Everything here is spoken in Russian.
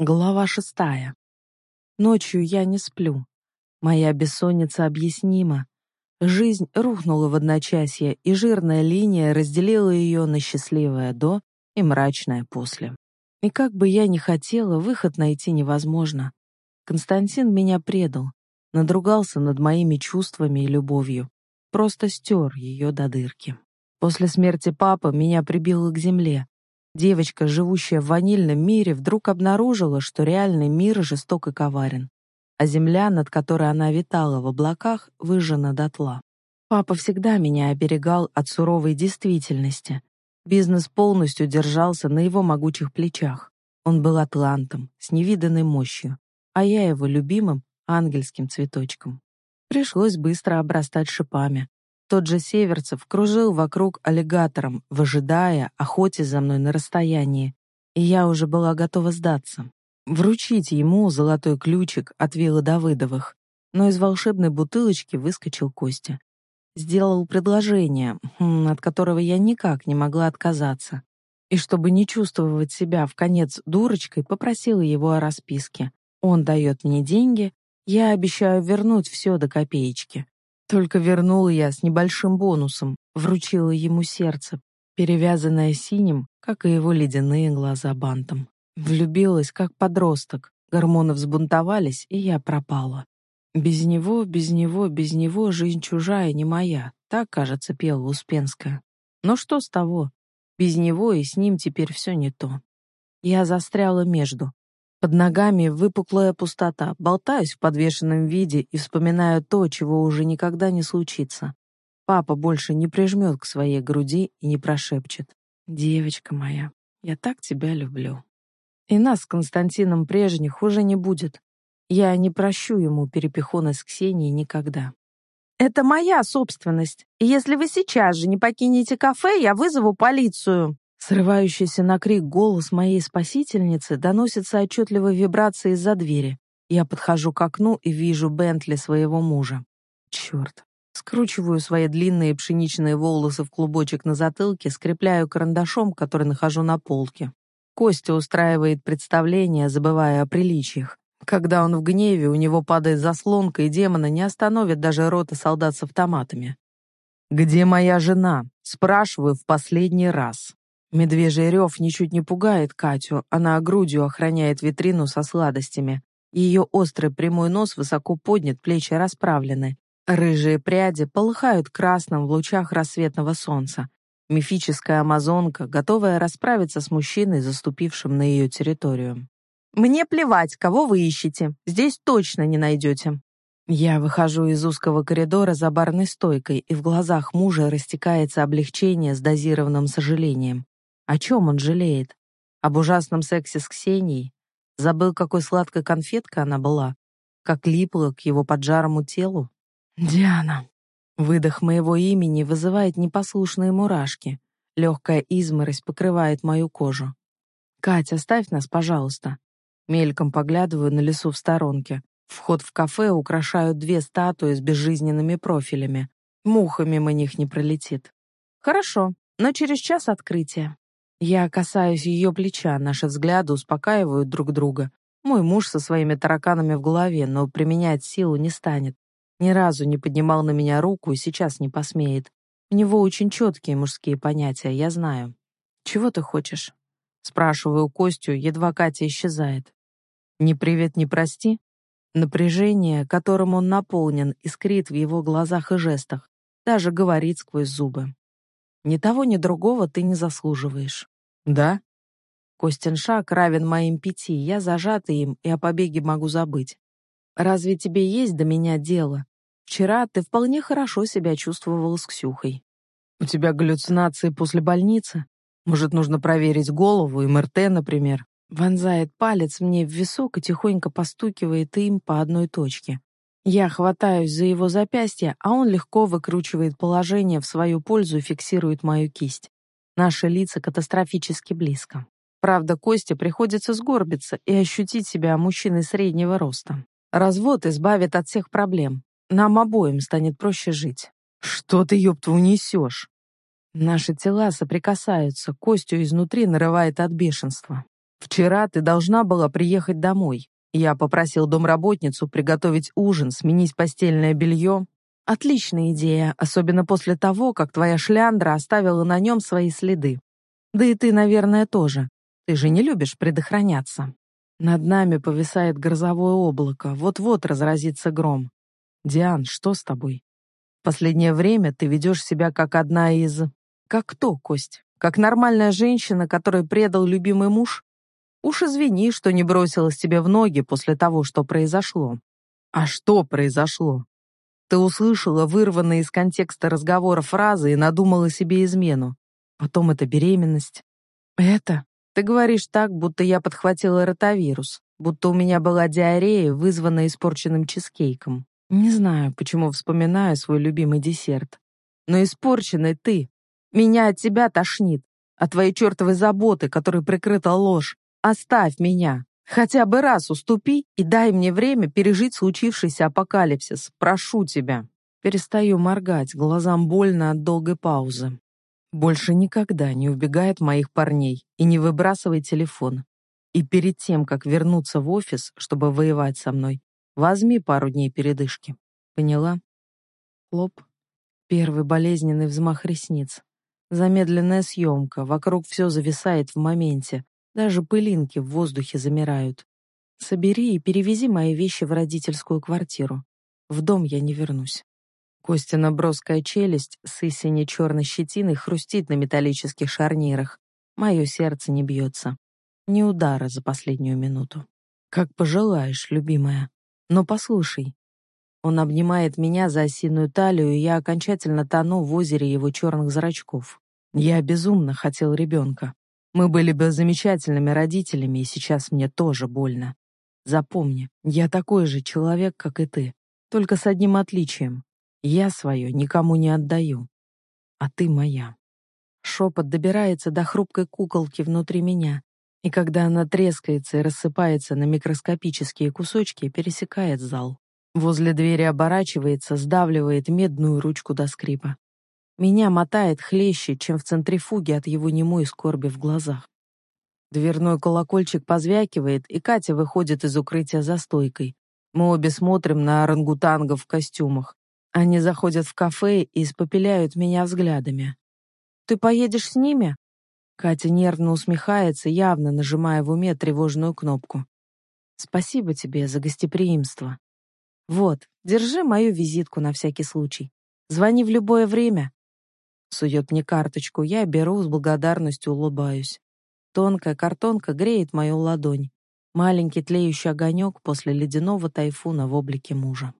Глава шестая. Ночью я не сплю. Моя бессонница объяснима. Жизнь рухнула в одночасье, и жирная линия разделила ее на счастливое «до» и мрачное «после». И как бы я ни хотела, выход найти невозможно. Константин меня предал, надругался над моими чувствами и любовью. Просто стер ее до дырки. После смерти папы меня прибило к земле, Девочка, живущая в ванильном мире, вдруг обнаружила, что реальный мир жесток и коварен, а земля, над которой она витала в облаках, выжжена дотла. Папа всегда меня оберегал от суровой действительности. Бизнес полностью держался на его могучих плечах. Он был атлантом, с невиданной мощью, а я его любимым ангельским цветочком. Пришлось быстро обрастать шипами, тот же Северцев кружил вокруг аллигатором, выжидая, охотясь за мной на расстоянии, и я уже была готова сдаться. Вручить ему золотой ключик от виллы Давыдовых, но из волшебной бутылочки выскочил Костя. Сделал предложение, хм, от которого я никак не могла отказаться. И чтобы не чувствовать себя в конец дурочкой, попросила его о расписке. Он дает мне деньги, я обещаю вернуть все до копеечки. Только вернула я с небольшим бонусом, вручила ему сердце, перевязанное синим, как и его ледяные глаза бантом. Влюбилась, как подросток. Гормоны взбунтовались, и я пропала. Без него, без него, без него жизнь чужая, не моя. Так, кажется, пела Успенская. Но что с того? Без него и с ним теперь все не то. Я застряла между. Под ногами выпуклая пустота, болтаюсь в подвешенном виде и вспоминаю то, чего уже никогда не случится. Папа больше не прижмет к своей груди и не прошепчет. «Девочка моя, я так тебя люблю». И нас с Константином прежних уже не будет. Я не прощу ему перепихоны с Ксенией никогда. «Это моя собственность, и если вы сейчас же не покинете кафе, я вызову полицию», Срывающийся на крик голос моей спасительницы доносится отчетливой вибрацией из-за двери. Я подхожу к окну и вижу Бентли своего мужа. Черт. Скручиваю свои длинные пшеничные волосы в клубочек на затылке, скрепляю карандашом, который нахожу на полке. Костя устраивает представление, забывая о приличиях. Когда он в гневе, у него падает заслонка, и демона не остановит даже рота солдат с автоматами. «Где моя жена?» Спрашиваю в последний раз. Медвежий рев ничуть не пугает Катю, она грудью охраняет витрину со сладостями. Ее острый прямой нос высоко поднят, плечи расправлены. Рыжие пряди полыхают красным в лучах рассветного солнца. Мифическая амазонка, готовая расправиться с мужчиной, заступившим на ее территорию. «Мне плевать, кого вы ищете. Здесь точно не найдете». Я выхожу из узкого коридора за барной стойкой, и в глазах мужа растекается облегчение с дозированным сожалением. О чем он жалеет? Об ужасном сексе с Ксенией? Забыл, какой сладкой конфеткой она была? Как липла к его поджарому телу? Диана. Выдох моего имени вызывает непослушные мурашки. Легкая изморозь покрывает мою кожу. «Катя, оставь нас, пожалуйста». Мельком поглядываю на лесу в сторонке. Вход в кафе украшают две статуи с безжизненными профилями. Муха мимо них не пролетит. «Хорошо, но через час открытие». Я касаюсь ее плеча, наши взгляды успокаивают друг друга. Мой муж со своими тараканами в голове, но применять силу не станет. Ни разу не поднимал на меня руку и сейчас не посмеет. У него очень четкие мужские понятия, я знаю. «Чего ты хочешь?» Спрашиваю Костю, едва Катя исчезает. «Ни привет, ни прости?» Напряжение, которым он наполнен, искрит в его глазах и жестах. Даже говорит сквозь зубы. Ни того, ни другого ты не заслуживаешь. Да? Костин шаг равен моим пяти, я зажата им и о побеге могу забыть. Разве тебе есть до меня дело? Вчера ты вполне хорошо себя чувствовал с Ксюхой. У тебя галлюцинации после больницы? Может, нужно проверить голову, МРТ, например? Вонзает палец мне в висок и тихонько постукивает им по одной точке. Я хватаюсь за его запястье, а он легко выкручивает положение в свою пользу и фиксирует мою кисть. Наши лица катастрофически близко. Правда, Косте приходится сгорбиться и ощутить себя мужчиной среднего роста. Развод избавит от всех проблем. Нам обоим станет проще жить. Что ты, ёпта, унесешь? Наши тела соприкасаются, Костю изнутри нарывает от бешенства. Вчера ты должна была приехать домой. Я попросил домработницу приготовить ужин, сменить постельное белье. Отличная идея, особенно после того, как твоя шляндра оставила на нем свои следы. Да и ты, наверное, тоже. Ты же не любишь предохраняться. Над нами повисает грозовое облако, вот-вот разразится гром. Диан, что с тобой? Последнее время ты ведешь себя как одна из... Как кто, Кость? Как нормальная женщина, которой предал любимый муж? Уж извини, что не бросилась тебе в ноги после того, что произошло. А что произошло? Ты услышала вырванные из контекста разговора фразы и надумала себе измену. Потом это беременность. Это? Ты говоришь так, будто я подхватила ротавирус, будто у меня была диарея, вызванная испорченным чизкейком. Не знаю, почему вспоминаю свой любимый десерт. Но испорченный ты. Меня от тебя тошнит. От твоей чертовой заботы, которой прикрыта ложь. Оставь меня. Хотя бы раз уступи и дай мне время пережить случившийся апокалипсис. Прошу тебя. Перестаю моргать, глазам больно от долгой паузы. Больше никогда не убегай от моих парней и не выбрасывай телефон. И перед тем, как вернуться в офис, чтобы воевать со мной, Возьми пару дней передышки. Поняла? Хлоп. Первый болезненный взмах ресниц. Замедленная съемка. Вокруг все зависает в моменте. Даже пылинки в воздухе замирают. Собери и перевези мои вещи в родительскую квартиру. В дом я не вернусь. Костина броская челюсть с истине черной щетиной хрустит на металлических шарнирах. Мое сердце не бьется. Ни удара за последнюю минуту. Как пожелаешь, любимая. Но послушай. Он обнимает меня за осиную талию, и я окончательно тону в озере его черных зрачков. Я безумно хотел ребенка. Мы были бы замечательными родителями, и сейчас мне тоже больно. Запомни, я такой же человек, как и ты, только с одним отличием. Я свое никому не отдаю, а ты моя. Шепот добирается до хрупкой куколки внутри меня, и когда она трескается и рассыпается на микроскопические кусочки, пересекает зал. Возле двери оборачивается, сдавливает медную ручку до скрипа. Меня мотает хлеще, чем в центрифуге от его немой скорби в глазах. Дверной колокольчик позвякивает, и Катя выходит из укрытия за стойкой. Мы обе смотрим на орангутангов в костюмах. Они заходят в кафе и испопеляют меня взглядами. «Ты поедешь с ними?» Катя нервно усмехается, явно нажимая в уме тревожную кнопку. «Спасибо тебе за гостеприимство. Вот, держи мою визитку на всякий случай. Звони в любое время». Сует мне карточку, я беру, с благодарностью улыбаюсь. Тонкая картонка греет мою ладонь. Маленький тлеющий огонек после ледяного тайфуна в облике мужа.